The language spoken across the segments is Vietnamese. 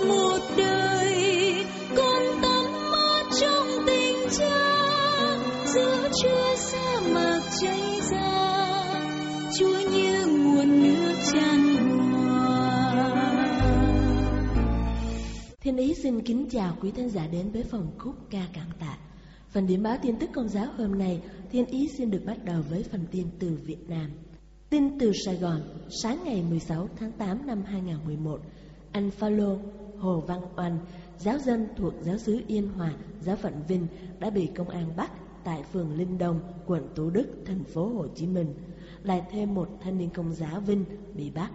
một đời con tắm mát trong tình cha giữa sa mạc cháy ra chúa như nguồn nước tràn Thiên Ý xin kính chào quý thính giả đến với phòng khúc ca cảm tạ. Phần điểm báo tin tức công giáo hôm nay, Thiên Ý xin được bắt đầu với phần tin từ Việt Nam. Tin từ Sài Gòn, sáng ngày 16 tháng 8 năm 2011, anh Phaolô Hồ Văn Oanh, giáo dân thuộc giáo xứ Yên Hòa, giáo phận Vinh đã bị công an bắt tại phường Linh Đông, quận Thủ Đức, thành phố Hồ Chí Minh. Lại thêm một thanh niên công giáo Vinh bị bắt.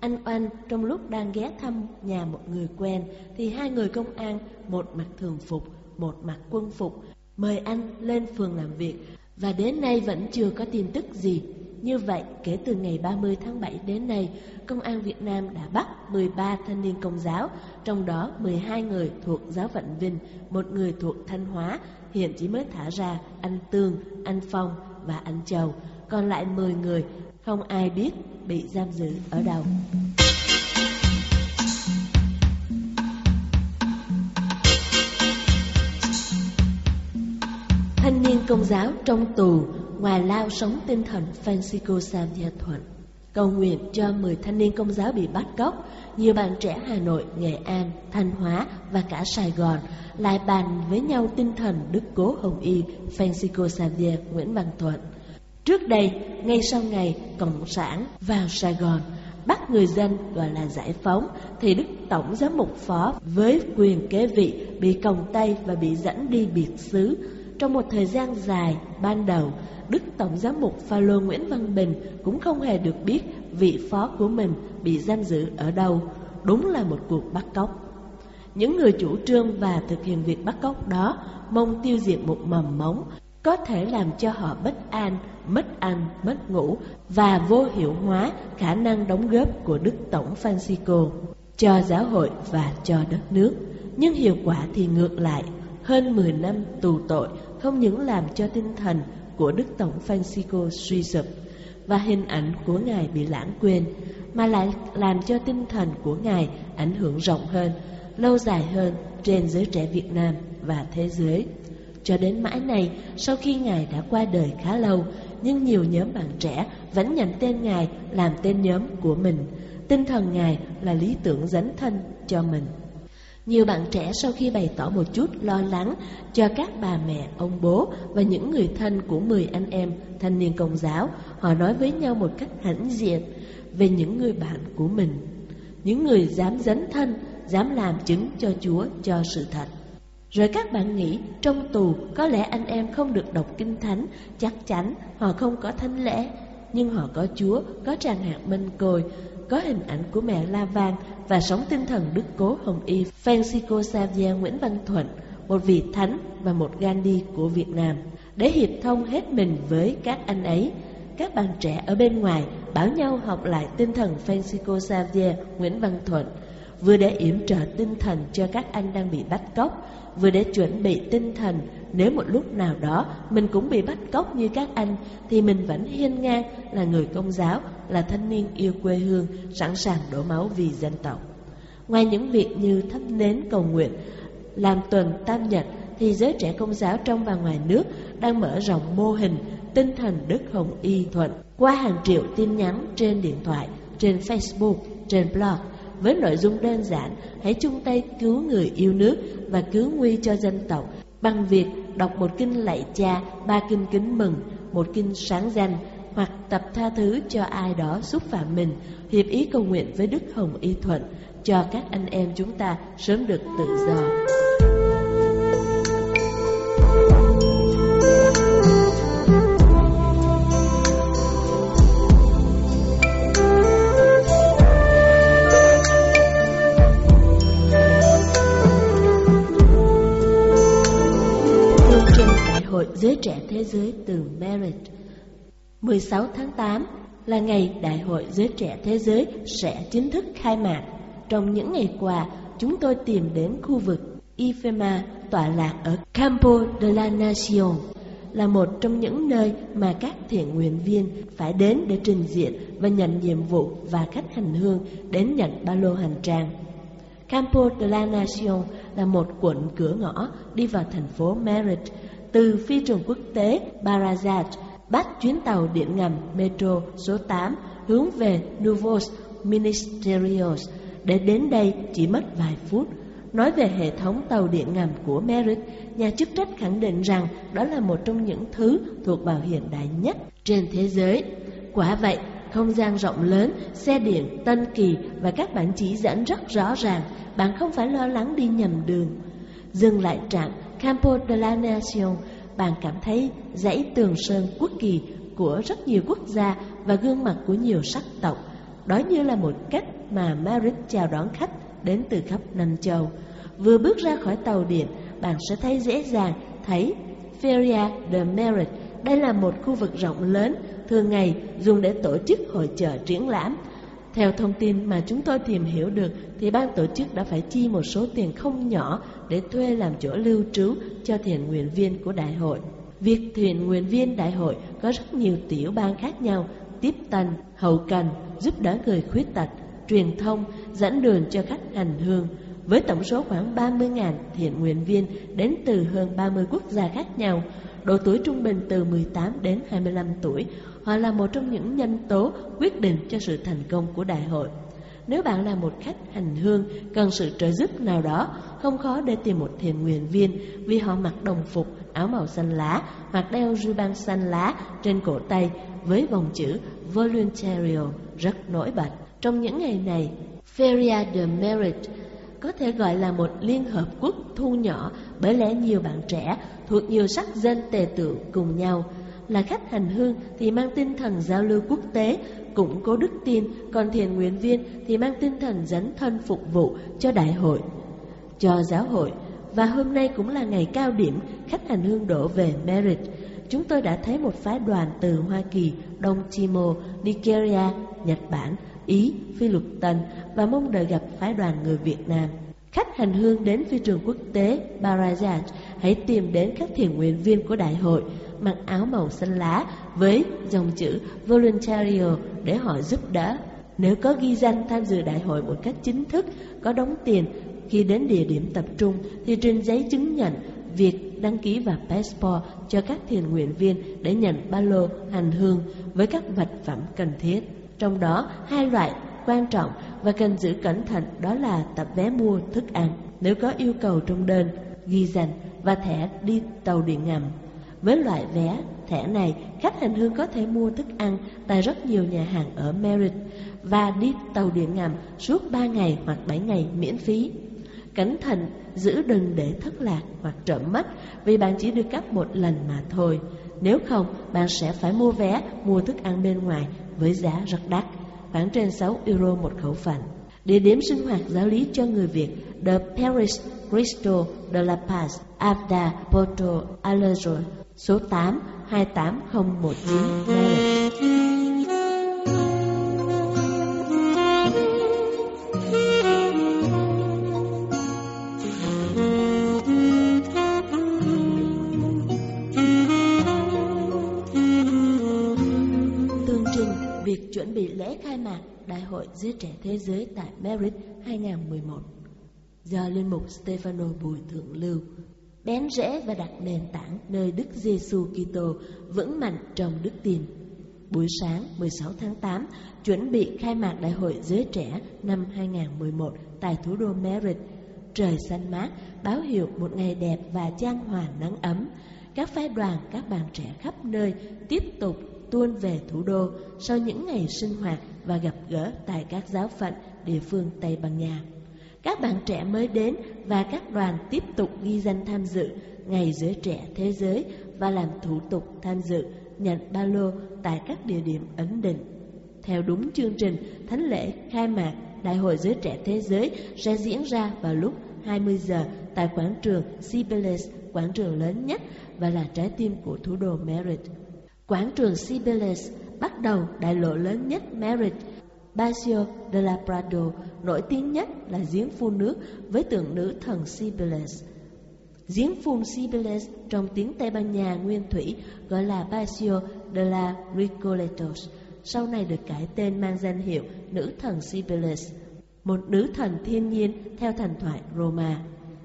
Anh Oanh trong lúc đang ghé thăm nhà một người quen thì hai người công an, một mặc thường phục, một mặc quân phục, mời anh lên phường làm việc và đến nay vẫn chưa có tin tức gì. Như vậy, kể từ ngày 30 tháng 7 đến nay, Công an Việt Nam đã bắt 13 thanh niên công giáo, trong đó 12 người thuộc giáo phận Vinh, một người thuộc Thanh Hóa, hiện chỉ mới thả ra anh Tương, anh Phong và anh Châu, còn lại 10 người không ai biết bị giam giữ ở đâu. Thanh niên công giáo trong tù ngoài lao sống tinh thần Francisco Sam Gia Thuận cầu nguyện cho 10 thanh niên công giáo bị bắt cóc, nhiều bạn trẻ Hà Nội, Nghệ An, Thanh Hóa và cả Sài Gòn lại bàn với nhau tinh thần Đức Cố Hồng Y Francisco Xavier Nguyễn Văn Thuận. Trước đây, ngay sau ngày Cộng sản vào Sài Gòn, bắt người dân gọi là giải phóng, thì Đức Tổng Giám mục Phó với quyền kế vị bị còng tay và bị dẫn đi biệt xứ. Trong một thời gian dài, ban đầu, Đức Tổng Giám mục Phaolô Nguyễn Văn Bình cũng không hề được biết vị phó của mình bị giam giữ ở đâu. Đúng là một cuộc bắt cóc. Những người chủ trương và thực hiện việc bắt cóc đó mong tiêu diệt một mầm mống có thể làm cho họ bất an, mất ăn, mất ngủ và vô hiệu hóa khả năng đóng góp của Đức Tổng Francisco cho giáo hội và cho đất nước. Nhưng hiệu quả thì ngược lại, hơn 10 năm tù tội không những làm cho tinh thần của Đức Tổng Francisco suy sụp và hình ảnh của Ngài bị lãng quên, mà lại làm cho tinh thần của Ngài ảnh hưởng rộng hơn, lâu dài hơn trên giới trẻ Việt Nam và thế giới. Cho đến mãi này, sau khi Ngài đã qua đời khá lâu, nhưng nhiều nhóm bạn trẻ vẫn nhận tên Ngài làm tên nhóm của mình. Tinh thần Ngài là lý tưởng dấn thân cho mình. Nhiều bạn trẻ sau khi bày tỏ một chút lo lắng cho các bà mẹ, ông bố và những người thân của 10 anh em thanh niên công giáo, họ nói với nhau một cách hãnh diện về những người bạn của mình. Những người dám dấn thân, dám làm chứng cho Chúa, cho sự thật. Rồi các bạn nghĩ trong tù có lẽ anh em không được đọc kinh thánh, chắc chắn họ không có thánh lễ. Nhưng họ có Chúa, có tràng hạt minh côi, có hình ảnh của mẹ La Vang và sống tinh thần đức cố Hồng Y Francisco Xavier Nguyễn Văn Thuận, một vị thánh và một Gandhi của Việt Nam. Để hiệp thông hết mình với các anh ấy, các bạn trẻ ở bên ngoài bảo nhau học lại tinh thần Francisco Xavier Nguyễn Văn Thuận, vừa để yểm trợ tinh thần cho các anh đang bị bắt cóc, vừa để chuẩn bị tinh thần nếu một lúc nào đó mình cũng bị bắt cóc như các anh thì mình vẫn hiên ngang là người công giáo, là thanh niên yêu quê hương, sẵn sàng đổ máu vì dân tộc. Ngoài những việc như thắp nến cầu nguyện, làm tuần tam nhật thì giới trẻ công giáo trong và ngoài nước đang mở rộng mô hình tinh thần Đức Hồng Y Thuận qua hàng triệu tin nhắn trên điện thoại, trên Facebook, trên blog với nội dung đơn giản hãy chung tay cứu người yêu nước và cứu nguy cho dân tộc bằng việc đọc một kinh lạy cha, ba kinh kính mừng, một kinh sáng danh hoặc tập tha thứ cho ai đó xúc phạm mình, hiệp ý cầu nguyện với Đức Hồng Y Thuận cho các anh em chúng ta sớm được tự do. Giới Trẻ Thế Giới từ Merit. 16 tháng 8 là ngày Đại hội Giới Trẻ Thế Giới sẽ chính thức khai mạc. Trong những ngày qua, chúng tôi tìm đến khu vực Ifema tọa lạc ở Campo de la Nación là một trong những nơi mà các thiện nguyện viên phải đến để trình diện và nhận nhiệm vụ và khách hành hương đến nhận ba lô hành trang. Campo de la Nación là một quận cửa ngõ đi vào thành phố Merritt từ phi trường quốc tế Barajat bắt chuyến tàu điện ngầm Metro số 8 hướng về Novos Ministerios để đến đây chỉ mất vài phút Nói về hệ thống tàu điện ngầm của Merritt, nhà chức trách khẳng định rằng đó là một trong những thứ thuộc vào hiện đại nhất trên thế giới. Quả vậy, không gian rộng lớn, xe điện, tân kỳ và các bản chỉ dẫn rất rõ ràng, bạn không phải lo lắng đi nhầm đường. Dừng lại trạm Campo de la Nación, bạn cảm thấy dãy tường sơn quốc kỳ của rất nhiều quốc gia và gương mặt của nhiều sắc tộc. Đó như là một cách mà Madrid chào đón khách đến từ khắp năm châu. Vừa bước ra khỏi tàu điện, bạn sẽ thấy dễ dàng thấy Feria de Merit. Đây là một khu vực rộng lớn, thường ngày dùng để tổ chức hội chợ triển lãm. Theo thông tin mà chúng tôi tìm hiểu được thì ban tổ chức đã phải chi một số tiền không nhỏ để thuê làm chỗ lưu trú cho thiện nguyện viên của đại hội. Việc thiện nguyện viên đại hội có rất nhiều tiểu ban khác nhau, tiếp tân, hậu cần, giúp đỡ người khuyết tật, truyền thông, dẫn đường cho khách hành hương. Với tổng số khoảng 30.000 thiện nguyện viên đến từ hơn 30 quốc gia khác nhau, độ tuổi trung bình từ 18 đến 25 tuổi, họ là một trong những nhân tố quyết định cho sự thành công của đại hội. Nếu bạn là một khách hành hương cần sự trợ giúp nào đó, không khó để tìm một thiền nguyện viên vì họ mặc đồng phục áo màu xanh lá hoặc đeo ruban xanh lá trên cổ tay với vòng chữ Voluntario rất nổi bật. Trong những ngày này, Feria de Merit có thể gọi là một liên hợp quốc thu nhỏ bởi lẽ nhiều bạn trẻ thuộc nhiều sắc dân tề tựu cùng nhau. Là khách hành hương thì mang tinh thần giao lưu quốc tế, củng cố đức tin, còn thiền nguyện viên thì mang tinh thần dấn thân phục vụ cho đại hội, cho giáo hội. Và hôm nay cũng là ngày cao điểm khách hành hương đổ về Merit. Chúng tôi đã thấy một phái đoàn từ Hoa Kỳ, Đông Timor, Nigeria, Nhật Bản Ý, Phi Lục Tân và mong đợi gặp phái đoàn người Việt Nam. Khách hành hương đến phi trường quốc tế Barazat hãy tìm đến các thiền nguyện viên của đại hội mặc áo màu xanh lá với dòng chữ Voluntario để họ giúp đỡ. Nếu có ghi danh tham dự đại hội một cách chính thức, có đóng tiền khi đến địa điểm tập trung thì trên giấy chứng nhận việc đăng ký và passport cho các thiền nguyện viên để nhận ba lô hành hương với các vật phẩm cần thiết. Trong đó, hai loại quan trọng và cần giữ cẩn thận đó là tập vé mua thức ăn. Nếu có yêu cầu trong đơn, ghi danh và thẻ đi tàu điện ngầm. Với loại vé, thẻ này, khách hành hương có thể mua thức ăn tại rất nhiều nhà hàng ở Merritt và đi tàu điện ngầm suốt 3 ngày hoặc 7 ngày miễn phí. Cẩn thận giữ đừng để thất lạc hoặc trộm mất vì bạn chỉ được cấp một lần mà thôi. Nếu không, bạn sẽ phải mua vé, mua thức ăn bên ngoài với giá rất đắt, khoảng trên 6 euro một khẩu phần. Địa điểm sinh hoạt giáo lý cho người Việt The Parish Cristo de la Paz, Avda, Porto Alegre, số 8 28019 việc chuẩn bị lễ khai mạc Đại hội Giới Trẻ Thế Giới tại Madrid 2011 do Linh mục Stefano Bùi Thượng Lưu bén rễ và đặt nền tảng nơi Đức Giêsu Kitô vững mạnh trong đức tin. Buổi sáng 16 tháng 8 chuẩn bị khai mạc Đại hội Giới Trẻ năm 2011 tại thủ đô Madrid. Trời xanh mát, báo hiệu một ngày đẹp và chan hòa nắng ấm. Các phái đoàn, các bạn trẻ khắp nơi tiếp tục tuôn về thủ đô sau những ngày sinh hoạt và gặp gỡ tại các giáo phận địa phương Tây Ban Nha. Các bạn trẻ mới đến và các đoàn tiếp tục ghi danh tham dự Ngày Giới Trẻ Thế Giới và làm thủ tục tham dự nhận ba lô tại các địa điểm ấn định. Theo đúng chương trình, thánh lễ khai mạc Đại hội Giới Trẻ Thế Giới sẽ diễn ra vào lúc 20 giờ tại quảng trường Cibeles, quảng trường lớn nhất và là trái tim của thủ đô Madrid. Quảng trường Cibeles bắt đầu đại lộ lớn nhất Madrid, Paseo de la Prado, nổi tiếng nhất là giếng phun nước với tượng nữ thần Cibeles. Giếng phun Cibeles trong tiếng Tây Ban Nha nguyên thủy gọi là Paseo de la Recoletos, sau này được cải tên mang danh hiệu nữ thần Cibeles, một nữ thần thiên nhiên theo thần thoại Roma.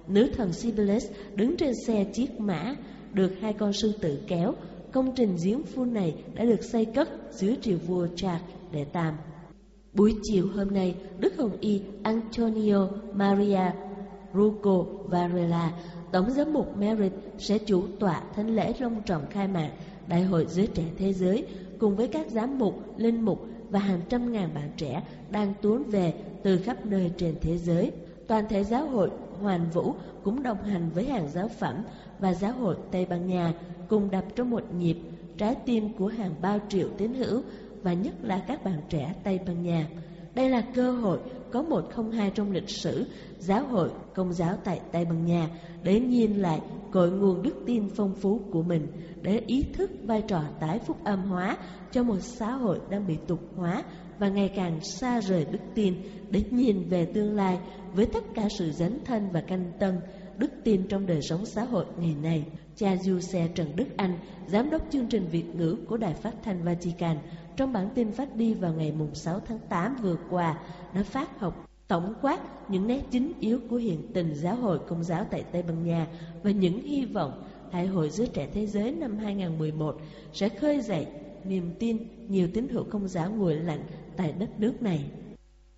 Nữ thần Cibeles đứng trên xe chiếc mã, được hai con sư tử kéo. Công trình giếng phun này đã được xây cất dưới triều vua Charles đệ Tam. Buổi chiều hôm nay, Đức Hồng Y Antonio Maria Ruco Varela, Tổng giám mục Merit sẽ chủ tọa thánh lễ long trọng khai mạc Đại hội Giới Trẻ Thế Giới cùng với các giám mục, linh mục và hàng trăm ngàn bạn trẻ đang tuôn về từ khắp nơi trên thế giới. Toàn thể giáo hội Hoàn Vũ cũng đồng hành với hàng giáo phẩm và giáo hội Tây Ban Nha cùng đập trong một nhịp trái tim của hàng bao triệu tín hữu và nhất là các bạn trẻ Tây Ban Nha. Đây là cơ hội có một không hai trong lịch sử giáo hội công giáo tại Tây Ban Nha để nhìn lại cội nguồn đức tin phong phú của mình, để ý thức vai trò tái phúc âm hóa cho một xã hội đang bị tục hóa và ngày càng xa rời đức tin, để nhìn về tương lai với tất cả sự dấn thân và canh tân đức tin trong đời sống xã hội ngày nay. Cha Du Xe Trần Đức Anh, Giám đốc chương trình Việt ngữ của Đài Phát thanh Vatican, trong bản tin phát đi vào ngày 6 tháng 8 vừa qua, đã phát học tổng quát những nét chính yếu của hiện tình giáo hội công giáo tại Tây Ban Nha và những hy vọng Đại hội Giới Trẻ Thế Giới năm 2011 sẽ khơi dậy niềm tin nhiều tín hữu công giáo nguội lạnh tại đất nước này.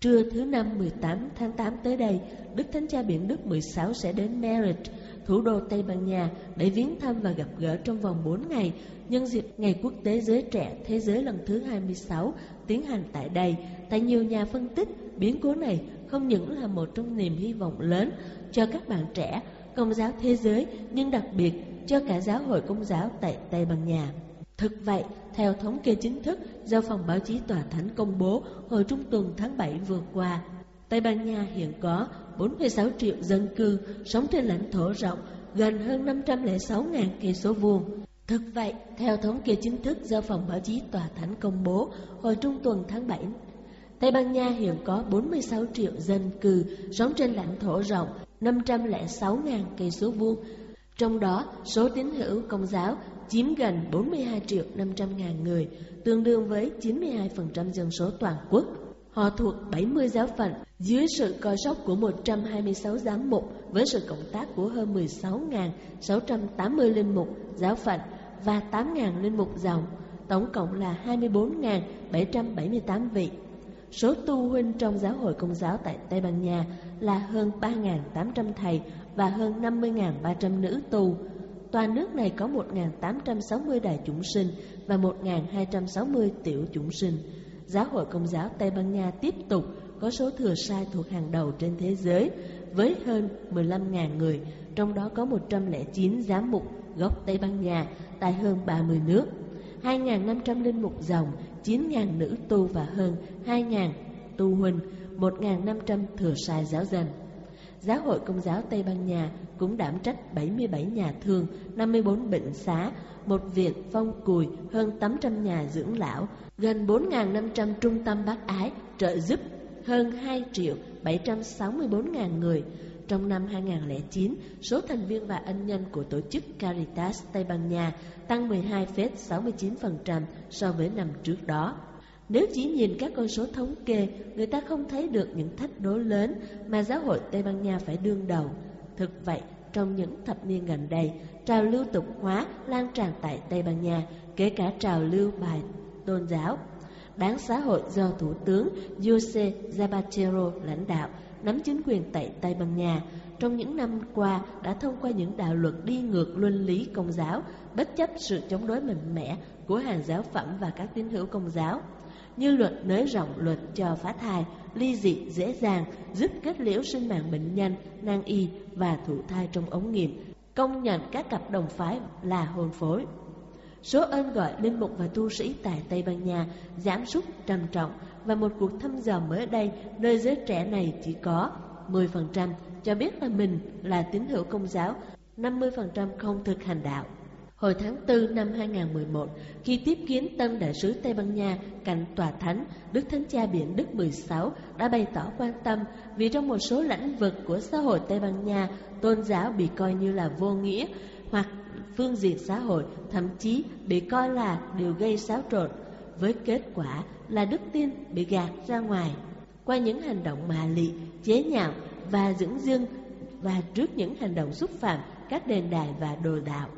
Trưa thứ năm 18 tháng 8 tới đây, Đức Thánh Cha Biển Đức 16 sẽ đến Madrid, thủ đô Tây Ban Nha để viếng thăm và gặp gỡ trong vòng 4 ngày nhân dịp Ngày Quốc tế Giới Trẻ Thế giới lần thứ 26 tiến hành tại đây. Tại nhiều nhà phân tích, biến cố này không những là một trong niềm hy vọng lớn cho các bạn trẻ công giáo thế giới nhưng đặc biệt cho cả giáo hội công giáo tại Tây Ban Nha. Thực vậy, theo thống kê chính thức do phòng báo chí tòa thánh công bố hồi trung tuần tháng 7 vừa qua, Tây Ban Nha hiện có 46 triệu dân cư sống trên lãnh thổ rộng gần hơn 506.000 cây số vuông. Thực vậy, theo thống kê chính thức do phòng báo chí tòa thánh công bố hồi trung tuần tháng 7, Tây Ban Nha hiện có 46 triệu dân cư sống trên lãnh thổ rộng 506.000 cây số vuông. Trong đó, số tín hữu công giáo chiếm gần 42 triệu 500 ngàn người, tương đương với 92% dân số toàn quốc. Họ thuộc 70 giáo phận dưới sự coi sóc của 126 giám mục với sự cộng tác của hơn 16.680 linh mục giáo phận và 8.000 linh mục dòng, tổng cộng là 24.778 vị. Số tu huynh trong giáo hội công giáo tại Tây Ban Nha là hơn 3.800 thầy và hơn 50.300 nữ tu. Toàn nước này có 1.860 đại chúng sinh và 1.260 tiểu chúng sinh. Giáo hội Công giáo Tây Ban Nha tiếp tục có số thừa sai thuộc hàng đầu trên thế giới với hơn 15.000 người, trong đó có 109 giám mục gốc Tây Ban Nha tại hơn 30 nước. 2.500 linh mục dòng, 9.000 nữ tu và hơn 2.000 tu huynh, 1.500 thừa sai giáo dân. Giáo hội Công giáo Tây Ban Nha cũng đảm trách 77 nhà thương, 54 bệnh xá, một viện phong cùi, hơn 800 nhà dưỡng lão, gần 4.500 trung tâm bác ái, trợ giúp hơn 2 triệu 764.000 người. Trong năm 2009, số thành viên và ân nhân của tổ chức Caritas Tây Ban Nha tăng 12,69% so với năm trước đó. Nếu chỉ nhìn các con số thống kê, người ta không thấy được những thách đố lớn mà giáo hội Tây Ban Nha phải đương đầu. Thực vậy, trong những thập niên gần đây, trào lưu tục hóa lan tràn tại Tây Ban Nha, kể cả trào lưu bài tôn giáo. Đáng xã hội do Thủ tướng Jose Zapatero lãnh đạo nắm chính quyền tại Tây Ban Nha trong những năm qua đã thông qua những đạo luật đi ngược luân lý công giáo, bất chấp sự chống đối mạnh mẽ của hàng giáo phẩm và các tín hữu công giáo như luật nới rộng luật cho phá thai, ly dị dễ dàng, giúp kết liễu sinh mạng bệnh nhân, nan y và thụ thai trong ống nghiệm, công nhận các cặp đồng phái là hôn phối. Số ơn gọi linh mục và tu sĩ tại Tây Ban Nha giảm sút trầm trọng và một cuộc thăm dò mới đây nơi giới trẻ này chỉ có 10% cho biết là mình là tín hữu công giáo, 50% không thực hành đạo. Hồi tháng 4 năm 2011, khi tiếp kiến tân đại sứ Tây Ban Nha cạnh tòa thánh, Đức Thánh Cha Biển Đức 16 đã bày tỏ quan tâm vì trong một số lĩnh vực của xã hội Tây Ban Nha, tôn giáo bị coi như là vô nghĩa hoặc phương diện xã hội thậm chí bị coi là điều gây xáo trộn, với kết quả là đức tin bị gạt ra ngoài. Qua những hành động mà lị, chế nhạo và dưỡng dưng và trước những hành động xúc phạm các đền đài và đồ đạo.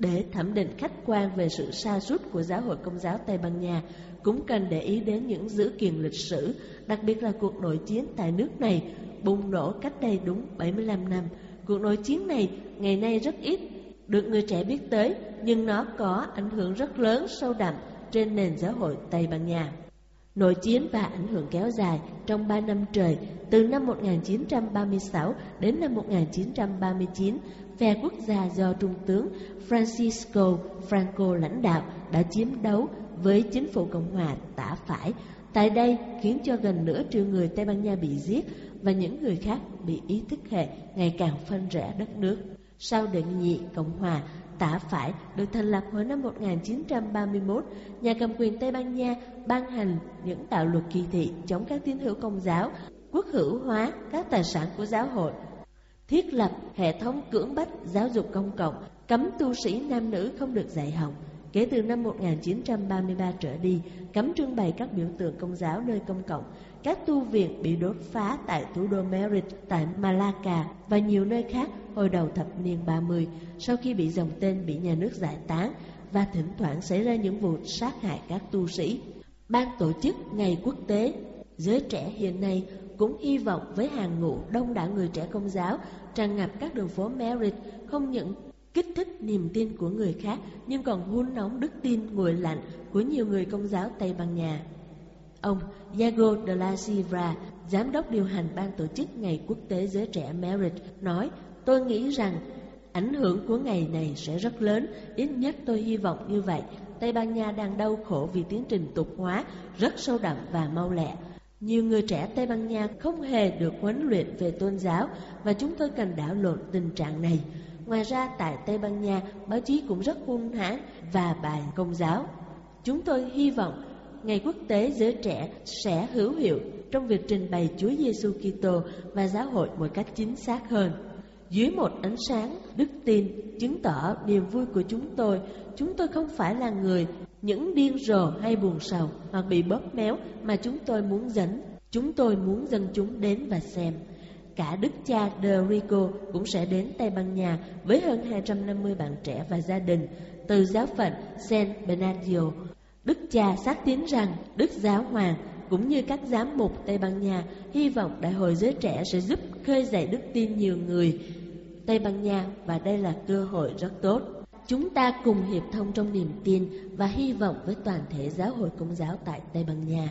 Để thẩm định khách quan về sự sa sút của giáo hội công giáo Tây Ban Nha, cũng cần để ý đến những dữ kiện lịch sử, đặc biệt là cuộc nội chiến tại nước này bùng nổ cách đây đúng 75 năm. Cuộc nội chiến này ngày nay rất ít được người trẻ biết tới, nhưng nó có ảnh hưởng rất lớn sâu đậm trên nền giáo hội Tây Ban Nha. Nội chiến và ảnh hưởng kéo dài trong 3 năm trời, từ năm 1936 đến năm 1939, phe quốc gia do Trung tướng Francisco Franco lãnh đạo đã chiếm đấu với chính phủ Cộng hòa tả phải. Tại đây khiến cho gần nửa triệu người Tây Ban Nha bị giết và những người khác bị ý thức hệ ngày càng phân rẽ đất nước. Sau định nhị Cộng hòa tả phải được thành lập hồi năm 1931, nhà cầm quyền Tây Ban Nha ban hành những đạo luật kỳ thị chống các tín hữu công giáo, quốc hữu hóa các tài sản của giáo hội, thiết lập hệ thống cưỡng bách giáo dục công cộng, cấm tu sĩ nam nữ không được dạy học. Kể từ năm 1933 trở đi, cấm trưng bày các biểu tượng công giáo nơi công cộng, các tu viện bị đốt phá tại thủ đô Merit, tại Malacca và nhiều nơi khác hồi đầu thập niên 30 sau khi bị dòng tên bị nhà nước giải tán và thỉnh thoảng xảy ra những vụ sát hại các tu sĩ. Ban tổ chức Ngày Quốc tế Giới trẻ hiện nay cũng hy vọng với hàng ngũ đông đảo người trẻ công giáo tràn ngập các đường phố Merit không những kích thích niềm tin của người khác nhưng còn hun nóng đức tin nguội lạnh của nhiều người công giáo Tây Ban Nha. Ông Iago de la Silva, giám đốc điều hành ban tổ chức Ngày Quốc tế Giới Trẻ Merit, nói Tôi nghĩ rằng ảnh hưởng của ngày này sẽ rất lớn, ít nhất tôi hy vọng như vậy. Tây Ban Nha đang đau khổ vì tiến trình tục hóa rất sâu đậm và mau lẹ. Nhiều người trẻ Tây Ban Nha không hề được huấn luyện về tôn giáo và chúng tôi cần đảo lộn tình trạng này. Ngoài ra tại Tây Ban Nha, báo chí cũng rất hung hãn và bài công giáo. Chúng tôi hy vọng Ngày Quốc tế Giới Trẻ sẽ hữu hiệu trong việc trình bày Chúa Giêsu Kitô và giáo hội một cách chính xác hơn. Dưới một ánh sáng đức tin chứng tỏ niềm vui của chúng tôi, chúng tôi không phải là người những điên rồ hay buồn sầu hoặc bị bóp méo mà chúng tôi muốn dẫn. Chúng tôi muốn dân chúng đến và xem. Cả đức cha De Rico cũng sẽ đến Tây Ban Nha với hơn 250 bạn trẻ và gia đình từ giáo phận San Bernardino. Đức cha xác tín rằng Đức Giáo Hoàng cũng như các giám mục Tây Ban Nha hy vọng Đại hội giới trẻ sẽ giúp khơi dậy đức tin nhiều người Tây Ban Nha và đây là cơ hội rất tốt. Chúng ta cùng hiệp thông trong niềm tin và hy vọng với toàn thể giáo hội công giáo tại Tây Ban Nha.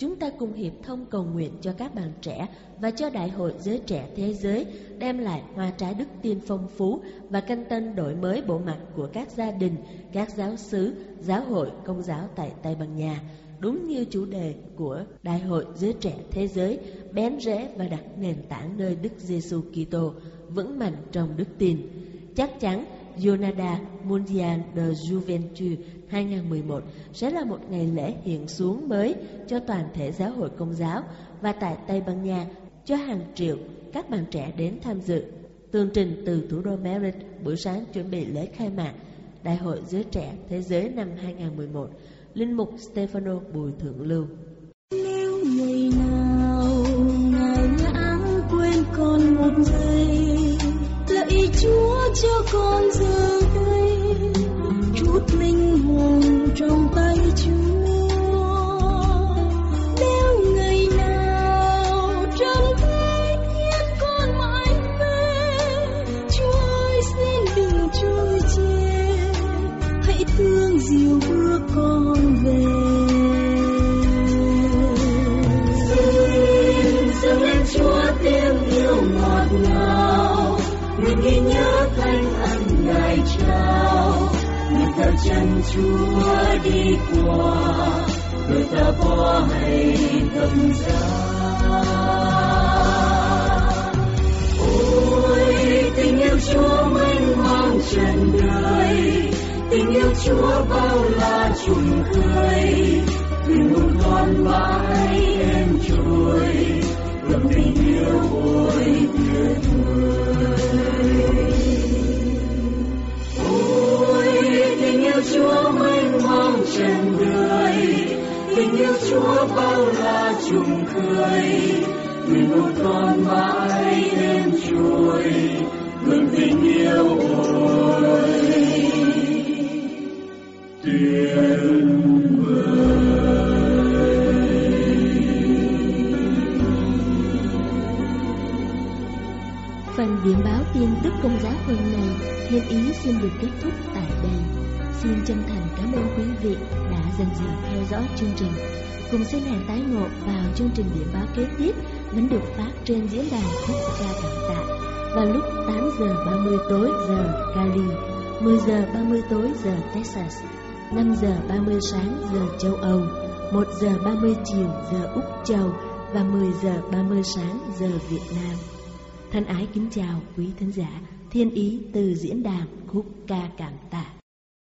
Chúng ta cùng hiệp thông cầu nguyện cho các bạn trẻ và cho Đại hội Giới Trẻ Thế Giới đem lại hoa trái đức tin phong phú và canh tân đổi mới bộ mặt của các gia đình, các giáo xứ, giáo hội công giáo tại Tây Ban Nha đúng như chủ đề của Đại hội Giới Trẻ Thế Giới, bén rễ và đặt nền tảng nơi Đức Giêsu Kitô vững mạnh trong đức tin. Chắc chắn Jornada Mundial de Juventud 2011 sẽ là một ngày lễ hiện xuống mới cho toàn thể giáo hội công giáo và tại Tây Ban Nha cho hàng triệu các bạn trẻ đến tham dự. Tường trình từ thủ đô Madrid buổi sáng chuẩn bị lễ khai mạc Đại hội Giới Trẻ Thế Giới năm 2011 Linh mục Stefano Bùi Thượng Lưu Nếu ngày nào ngài lãng quên con một giây 我就跟着。Trần đời. Tình yêu chúa bao la trùng khơi thuyền một con mãi em trôi ngập tình yêu ôi tuyệt vời ôi, tình yêu chúa mênh mông trần đời. Tình yêu chúa bao la trùng khơi thuyền một con mãi em trôi ngập tình yêu ôi Phần điểm báo tin tức công giáo hôm nay, Thiên Ý xin được kết thúc tại đây. Xin chân thành cảm ơn quý vị đã dần dần theo dõi chương trình. Cùng xin hẹn tái ngộ vào chương trình điểm báo kế tiếp vẫn được phát trên diễn đàn quốc gia cảm tạ vào lúc 8 giờ 30 tối giờ Cali, 10 giờ 30 tối giờ Texas, 5 giờ 30 sáng giờ châu Âu, 1 giờ 30 chiều giờ Úc Châu và 10 giờ 30 sáng giờ Việt Nam. Thân ái kính chào quý thính giả, thiên ý từ diễn đàn khúc ca cảm tạ.